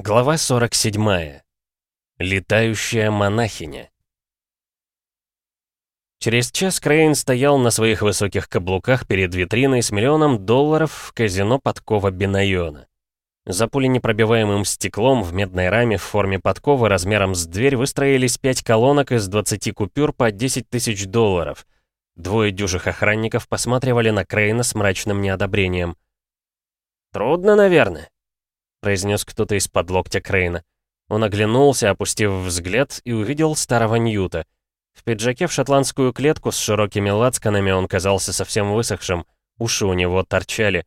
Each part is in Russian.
Глава 47. Летающая монахиня. Через час Крейн стоял на своих высоких каблуках перед витриной с миллионом долларов в казино подкова Бенайона. За пуленепробиваемым стеклом в медной раме в форме подковы размером с дверь выстроились пять колонок из 20 купюр по 10 тысяч долларов. Двое дюжих охранников посматривали на Крейна с мрачным неодобрением. «Трудно, наверное», — произнес кто-то из-под локтя Крейна. Он оглянулся, опустив взгляд, и увидел старого Ньюта. В пиджаке в шотландскую клетку с широкими лацканами он казался совсем высохшим, уши у него торчали.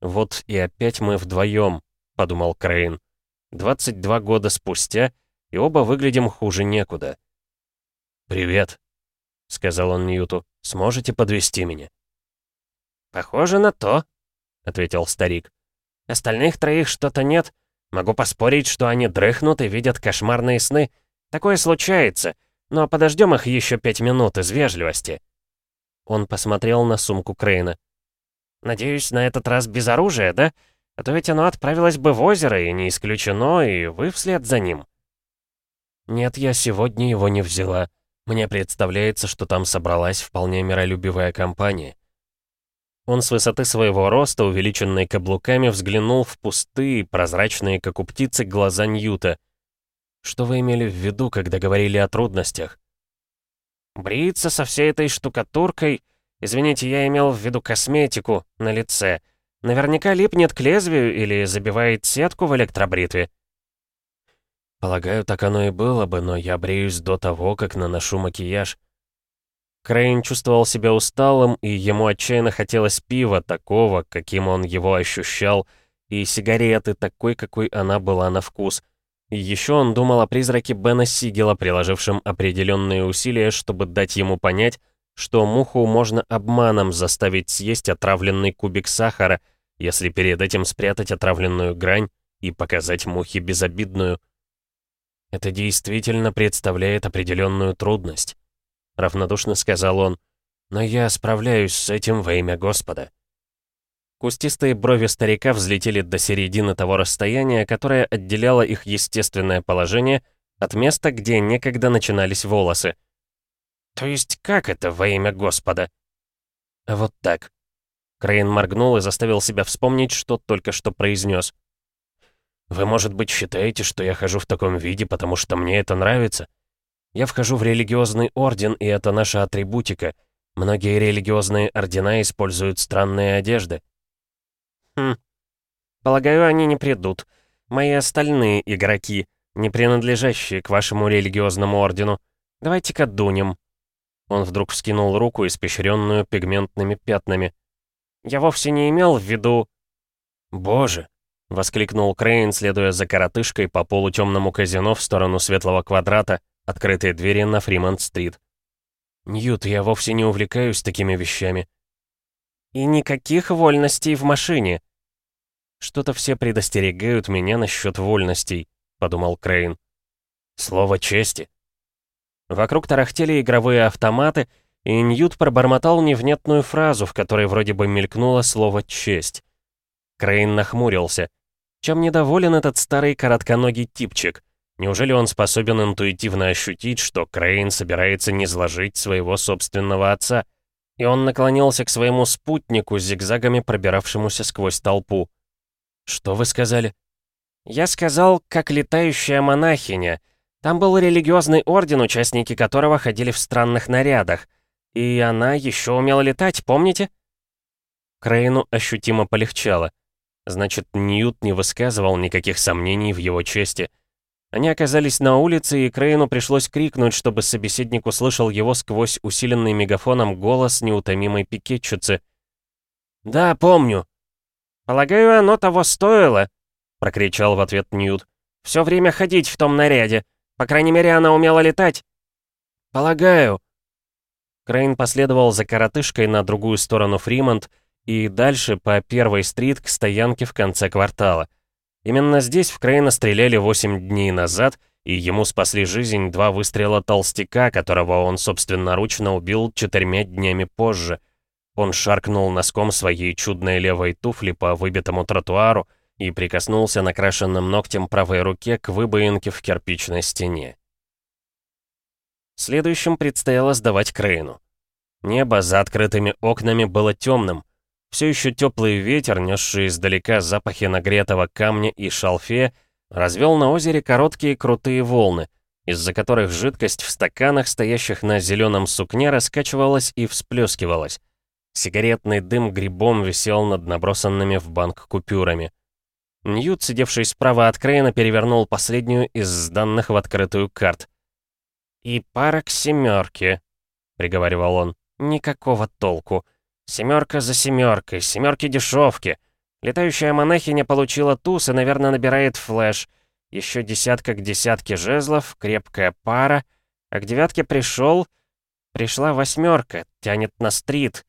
«Вот и опять мы вдвоем», — подумал Крейн. «22 года спустя, и оба выглядим хуже некуда». «Привет», — сказал он Ньюту. «Сможете подвести меня?» «Похоже на то», — ответил старик. Остальных троих что-то нет. Могу поспорить, что они дрыхнут и видят кошмарные сны. Такое случается, но подождем их еще пять минут из вежливости». Он посмотрел на сумку Крейна. «Надеюсь, на этот раз без оружия, да? А то ведь оно отправилось бы в озеро, и не исключено, и вы вслед за ним». «Нет, я сегодня его не взяла. Мне представляется, что там собралась вполне миролюбивая компания. Он с высоты своего роста, увеличенной каблуками, взглянул в пустые, прозрачные, как у птицы, глаза Ньюта. «Что вы имели в виду, когда говорили о трудностях?» «Бриться со всей этой штукатуркой... Извините, я имел в виду косметику на лице. Наверняка липнет к лезвию или забивает сетку в электробритве». «Полагаю, так оно и было бы, но я бреюсь до того, как наношу макияж. Крейн чувствовал себя усталым, и ему отчаянно хотелось пива, такого, каким он его ощущал, и сигареты, такой, какой она была на вкус. И еще он думал о призраке Бена Сигела, приложившем определенные усилия, чтобы дать ему понять, что муху можно обманом заставить съесть отравленный кубик сахара, если перед этим спрятать отравленную грань и показать мухе безобидную. Это действительно представляет определенную трудность равнодушно сказал он. «Но я справляюсь с этим во имя Господа». Кустистые брови старика взлетели до середины того расстояния, которое отделяло их естественное положение от места, где некогда начинались волосы. «То есть как это во имя Господа?» «Вот так». Крейн моргнул и заставил себя вспомнить, что только что произнес. «Вы, может быть, считаете, что я хожу в таком виде, потому что мне это нравится? Я вхожу в религиозный орден, и это наша атрибутика. Многие религиозные ордена используют странные одежды. Хм. Полагаю, они не придут. Мои остальные игроки, не принадлежащие к вашему религиозному ордену. Давайте-ка дунем. Он вдруг вскинул руку, испещренную пигментными пятнами. Я вовсе не имел в виду... «Боже!» — воскликнул Крейн, следуя за коротышкой по полутемному казино в сторону светлого квадрата, Открытые двери на Фримонт-стрит. «Ньют, я вовсе не увлекаюсь такими вещами». «И никаких вольностей в машине». «Что-то все предостерегают меня насчет вольностей», — подумал Крейн. «Слово чести». Вокруг тарахтели игровые автоматы, и Ньют пробормотал невнятную фразу, в которой вроде бы мелькнуло слово «честь». Крейн нахмурился. Чем недоволен этот старый коротконогий типчик? Неужели он способен интуитивно ощутить, что Крейн собирается низложить своего собственного отца? И он наклонился к своему спутнику, зигзагами пробиравшемуся сквозь толпу. «Что вы сказали?» «Я сказал, как летающая монахиня. Там был религиозный орден, участники которого ходили в странных нарядах. И она еще умела летать, помните?» Крейну ощутимо полегчало. Значит, Ньют не высказывал никаких сомнений в его чести. Они оказались на улице, и Крейну пришлось крикнуть, чтобы собеседник услышал его сквозь усиленный мегафоном голос неутомимой пикетчицы. «Да, помню». «Полагаю, оно того стоило», — прокричал в ответ Ньют. «Все время ходить в том наряде. По крайней мере, она умела летать». «Полагаю». Крейн последовал за коротышкой на другую сторону Фримонт и дальше по первой стрит к стоянке в конце квартала. Именно здесь в Крейна стреляли 8 дней назад, и ему спасли жизнь два выстрела толстяка, которого он собственноручно убил четырьмя днями позже. Он шаркнул носком своей чудной левой туфли по выбитому тротуару, и прикоснулся накрашенным ногтем правой руке к выбоинке в кирпичной стене. Следующим предстояло сдавать Крейну. Небо за открытыми окнами было темным. Все еще теплый ветер, несший издалека запахи нагретого камня и шалфея, развел на озере короткие крутые волны, из-за которых жидкость в стаканах, стоящих на зеленом сукне, раскачивалась и всплескивалась. Сигаретный дым грибом висел над набросанными в банк купюрами. Ньют, сидевший справа от Крейна, перевернул последнюю из сданных в открытую карт. «И пара к семерке», — приговаривал он. «Никакого толку. Семерка за семеркой, семерки дешевки. Летающая монахиня получила туз и, наверное, набирает флеш. Еще десятка к десятке жезлов, крепкая пара. А к девятке пришел... Пришла восьмерка, тянет на стрит.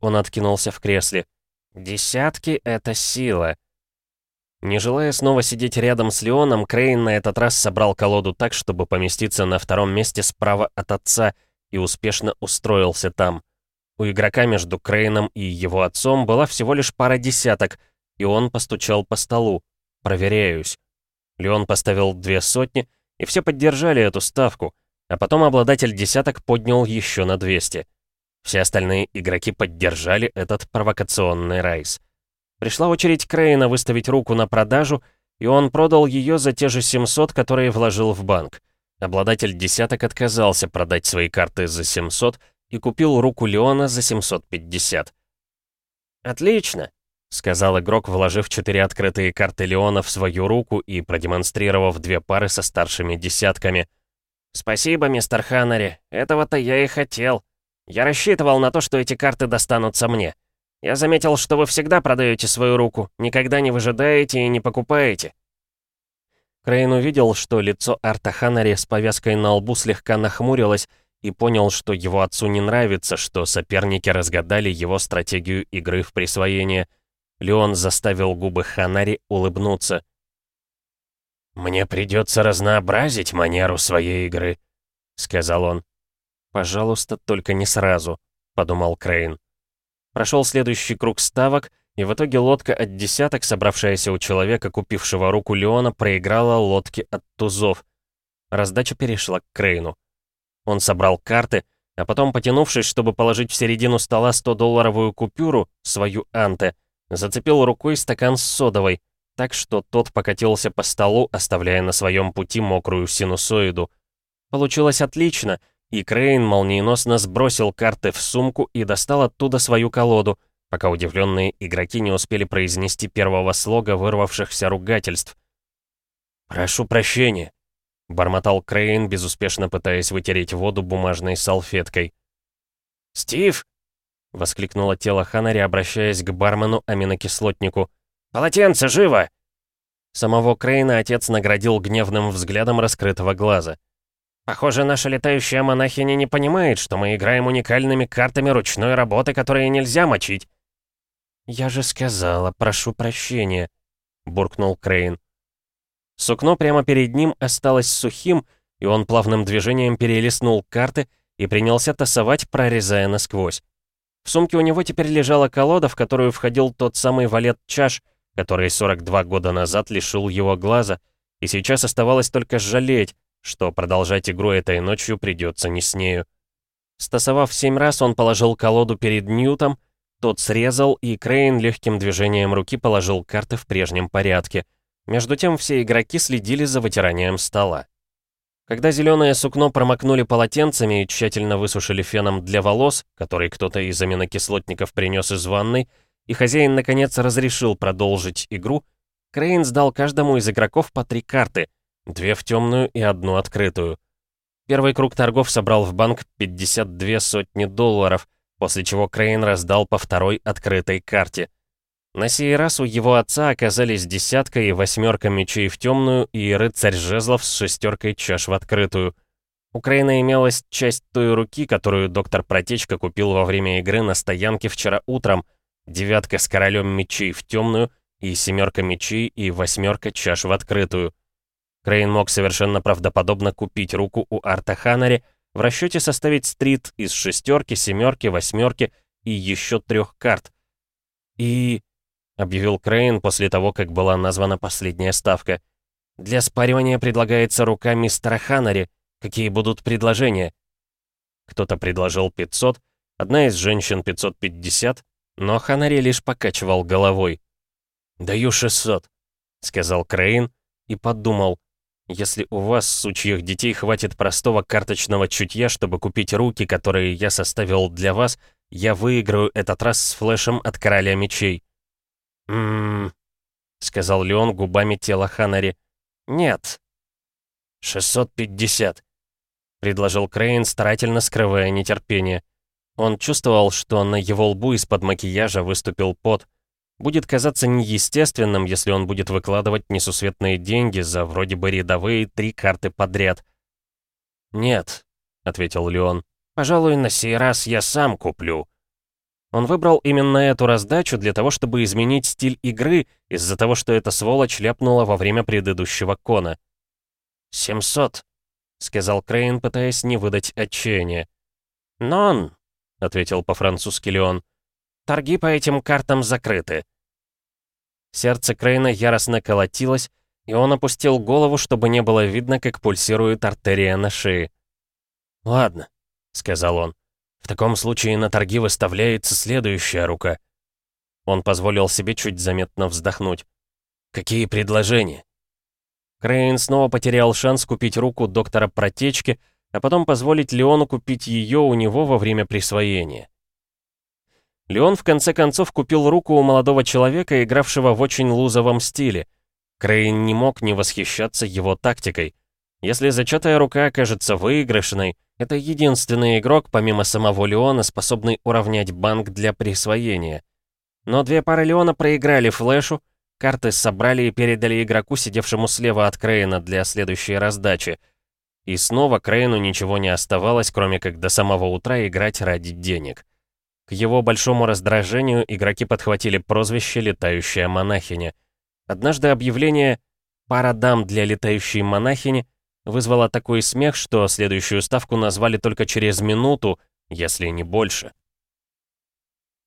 Он откинулся в кресле. Десятки — это сила. Не желая снова сидеть рядом с Леоном, Крейн на этот раз собрал колоду так, чтобы поместиться на втором месте справа от отца, и успешно устроился там. У игрока между Крейном и его отцом была всего лишь пара десяток, и он постучал по столу. «Проверяюсь». Леон поставил две сотни, и все поддержали эту ставку, а потом обладатель десяток поднял еще на 200. Все остальные игроки поддержали этот провокационный райс. Пришла очередь Крейна выставить руку на продажу, и он продал ее за те же 700, которые вложил в банк. Обладатель десяток отказался продать свои карты за 700 и купил руку Леона за 750. «Отлично», — сказал игрок, вложив четыре открытые карты Леона в свою руку и продемонстрировав две пары со старшими десятками. «Спасибо, мистер Ханнери, этого-то я и хотел. Я рассчитывал на то, что эти карты достанутся мне. Я заметил, что вы всегда продаете свою руку, никогда не выжидаете и не покупаете». Крейн увидел, что лицо Арта Ханари с повязкой на лбу слегка нахмурилось, и понял, что его отцу не нравится, что соперники разгадали его стратегию игры в присвоение. Леон заставил губы Ханари улыбнуться. «Мне придется разнообразить манеру своей игры», — сказал он. «Пожалуйста, только не сразу», — подумал Крейн. Прошел следующий круг ставок, и в итоге лодка от десяток, собравшаяся у человека, купившего руку Леона, проиграла лодки от тузов. Раздача перешла к Крейну. Он собрал карты, а потом, потянувшись, чтобы положить в середину стола 100-долларовую купюру, свою анте, зацепил рукой стакан с содовой, так что тот покатился по столу, оставляя на своем пути мокрую синусоиду. Получилось отлично — и Крейн молниеносно сбросил карты в сумку и достал оттуда свою колоду, пока удивленные игроки не успели произнести первого слога вырвавшихся ругательств. «Прошу прощения», — бормотал Крейн, безуспешно пытаясь вытереть воду бумажной салфеткой. «Стив!» — воскликнуло тело Ханари, обращаясь к бармену-аминокислотнику. «Полотенце, живо!» Самого Крейна отец наградил гневным взглядом раскрытого глаза. Похоже, наша летающая монахиня не понимает, что мы играем уникальными картами ручной работы, которые нельзя мочить. «Я же сказала, прошу прощения», — буркнул Крейн. Сукно прямо перед ним осталось сухим, и он плавным движением перелистнул карты и принялся тасовать, прорезая насквозь. В сумке у него теперь лежала колода, в которую входил тот самый валет чаш, который 42 года назад лишил его глаза, и сейчас оставалось только жалеть, что продолжать игру этой ночью придется не с нею. Стасовав семь раз, он положил колоду перед Ньютом, тот срезал, и Крейн легким движением руки положил карты в прежнем порядке. Между тем все игроки следили за вытиранием стола. Когда зеленое сукно промокнули полотенцами и тщательно высушили феном для волос, который кто-то из аминокислотников принес из ванной, и хозяин наконец разрешил продолжить игру, Крейн сдал каждому из игроков по три карты — Две в темную и одну открытую. Первый круг торгов собрал в банк 52 сотни долларов, после чего Крейн раздал по второй открытой карте. На сей раз у его отца оказались десятка и восьмерка мечей в темную и рыцарь жезлов с шестеркой чаш в открытую. У Крейна имелась часть той руки, которую доктор Протечка купил во время игры на стоянке вчера утром, девятка с королем мечей в темную и семерка мечей и восьмерка чаш в открытую. Крейн мог совершенно правдоподобно купить руку у Арта Ханари, в расчете составить стрит из шестерки, семерки, восьмерки и еще трех карт. И... объявил Крейн после того, как была названа последняя ставка. «Для спаривания предлагается рука мистера Ханари. Какие будут предложения?» Кто-то предложил 500, одна из женщин 550, но Ханари лишь покачивал головой. «Даю 600», — сказал Крейн и подумал, «если у вас, сучьих детей, хватит простого карточного чутья, чтобы купить руки, которые я составил для вас, я выиграю этот раз с флешем от Короля Мечей». «Ммм...» — сказал Леон губами тела Ханари. «Нет». «650», — предложил Крейн, старательно скрывая нетерпение. Он чувствовал, что на его лбу из-под макияжа выступил пот. Будет казаться неестественным, если он будет выкладывать несусветные деньги за вроде бы рядовые три карты подряд. «Нет», — ответил Леон, — «пожалуй, на сей раз я сам куплю». Он выбрал именно эту раздачу для того, чтобы изменить стиль игры из-за того, что эта сволочь ляпнула во время предыдущего кона. «Семьсот», — сказал Крейн, пытаясь не выдать отчаяния. «Нон», — ответил по-французски Леон. «Торги по этим картам закрыты». Сердце Крейна яростно колотилось, и он опустил голову, чтобы не было видно, как пульсирует артерия на шее. «Ладно», — сказал он. «В таком случае на торги выставляется следующая рука». Он позволил себе чуть заметно вздохнуть. «Какие предложения?» Крейн снова потерял шанс купить руку доктора Протечки, а потом позволить Леону купить ее у него во время присвоения. Леон в конце концов купил руку у молодого человека, игравшего в очень лузовом стиле. Крейн не мог не восхищаться его тактикой. Если зачатая рука окажется выигрышной, это единственный игрок, помимо самого Леона, способный уравнять банк для присвоения. Но две пары Леона проиграли флешу, карты собрали и передали игроку, сидевшему слева от Крейна для следующей раздачи — и снова Крейну ничего не оставалось, кроме как до самого утра играть ради денег. К его большому раздражению игроки подхватили прозвище «Летающая монахиня». Однажды объявление «Пара дам для летающей монахини» вызвало такой смех, что следующую ставку назвали только через минуту, если не больше.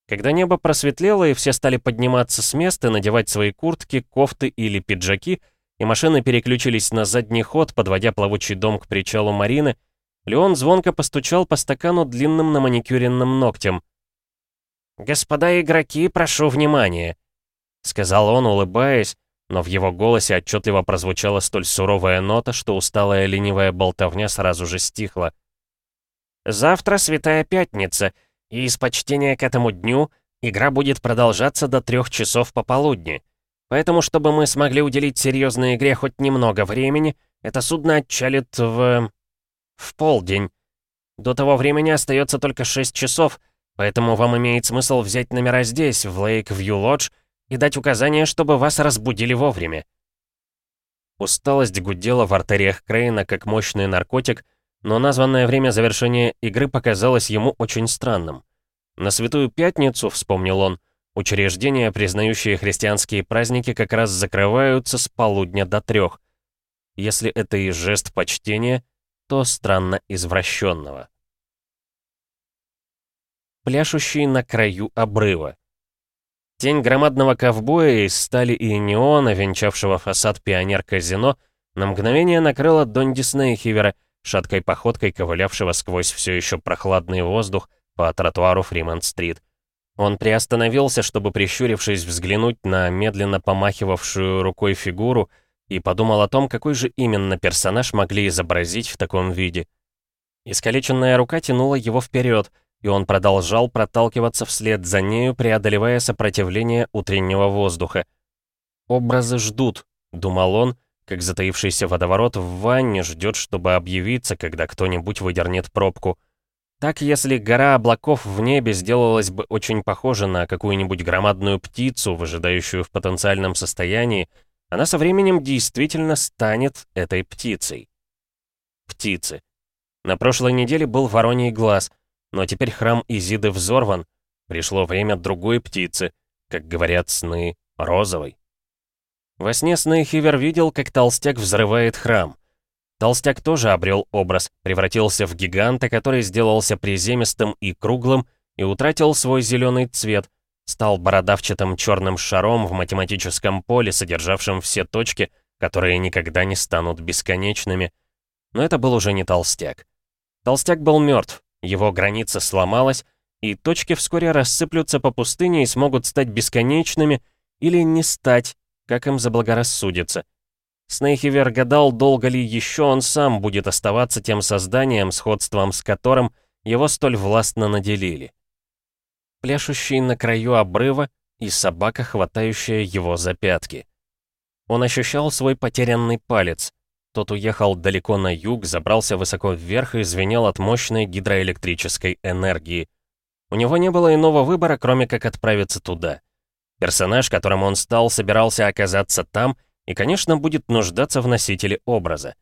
Когда небо просветлело и все стали подниматься с места, надевать свои куртки, кофты или пиджаки, и машины переключились на задний ход, подводя плавучий дом к причалу Марины, Леон звонко постучал по стакану длинным на маникюренным ногтем. «Господа игроки, прошу внимания», — сказал он, улыбаясь, но в его голосе отчетливо прозвучала столь суровая нота, что усталая ленивая болтовня сразу же стихла. «Завтра Святая Пятница, и из почтения к этому дню игра будет продолжаться до трех часов пополудни. Поэтому, чтобы мы смогли уделить серьезной игре хоть немного времени, это судно отчалит в... в полдень. До того времени остается только 6 часов, поэтому вам имеет смысл взять номера здесь, в Лейк-Вью Лодж, и дать указание, чтобы вас разбудили вовремя. Усталость гудела в артериях Крейна как мощный наркотик, но названное время завершения игры показалось ему очень странным. На Святую Пятницу, вспомнил он, — Учреждения, признающие христианские праздники, как раз закрываются с полудня до трех. Если это и жест почтения, то странно извращенного. Пляшущий на краю обрыва. Тень громадного ковбоя из стали и неона, венчавшего фасад пионер-казино, на мгновение накрыла Донди Снейхивера, шаткой походкой ковылявшего сквозь все еще прохладный воздух по тротуару Фримонт-стрит. Он приостановился, чтобы, прищурившись, взглянуть на медленно помахивавшую рукой фигуру и подумал о том, какой же именно персонаж могли изобразить в таком виде. Искалеченная рука тянула его вперед, и он продолжал проталкиваться вслед за нею, преодолевая сопротивление утреннего воздуха. «Образы ждут», — думал он, как затаившийся водоворот в ванне ждет, чтобы объявиться, когда кто-нибудь выдернет пробку — так, если гора облаков в небе сделалась бы очень похожа на какую-нибудь громадную птицу, выжидающую в потенциальном состоянии, она со временем действительно станет этой птицей. Птицы. На прошлой неделе был вороний глаз, но теперь храм Изиды взорван. Пришло время другой птицы, как говорят сны, розовой. Во сне сны Хивер видел, как толстяк взрывает храм. Толстяк тоже обрел образ, превратился в гиганта, который сделался приземистым и круглым и утратил свой зеленый цвет, стал бородавчатым черным шаром в математическом поле, содержавшем все точки, которые никогда не станут бесконечными. Но это был уже не толстяк. Толстяк был мертв, его граница сломалась, и точки вскоре рассыплются по пустыне и смогут стать бесконечными или не стать, как им заблагорассудится. Снейхивер гадал, долго ли еще он сам будет оставаться тем созданием, сходством с которым его столь властно наделили. Пляшущий на краю обрыва и собака, хватающая его за пятки. Он ощущал свой потерянный палец. Тот уехал далеко на юг, забрался высоко вверх и звенел от мощной гидроэлектрической энергии. У него не было иного выбора, кроме как отправиться туда. Персонаж, которым он стал, собирался оказаться там — и, конечно, будет нуждаться в носителе образа.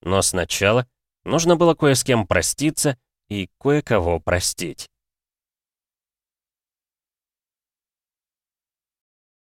Но сначала нужно было кое с кем проститься и кое-кого простить.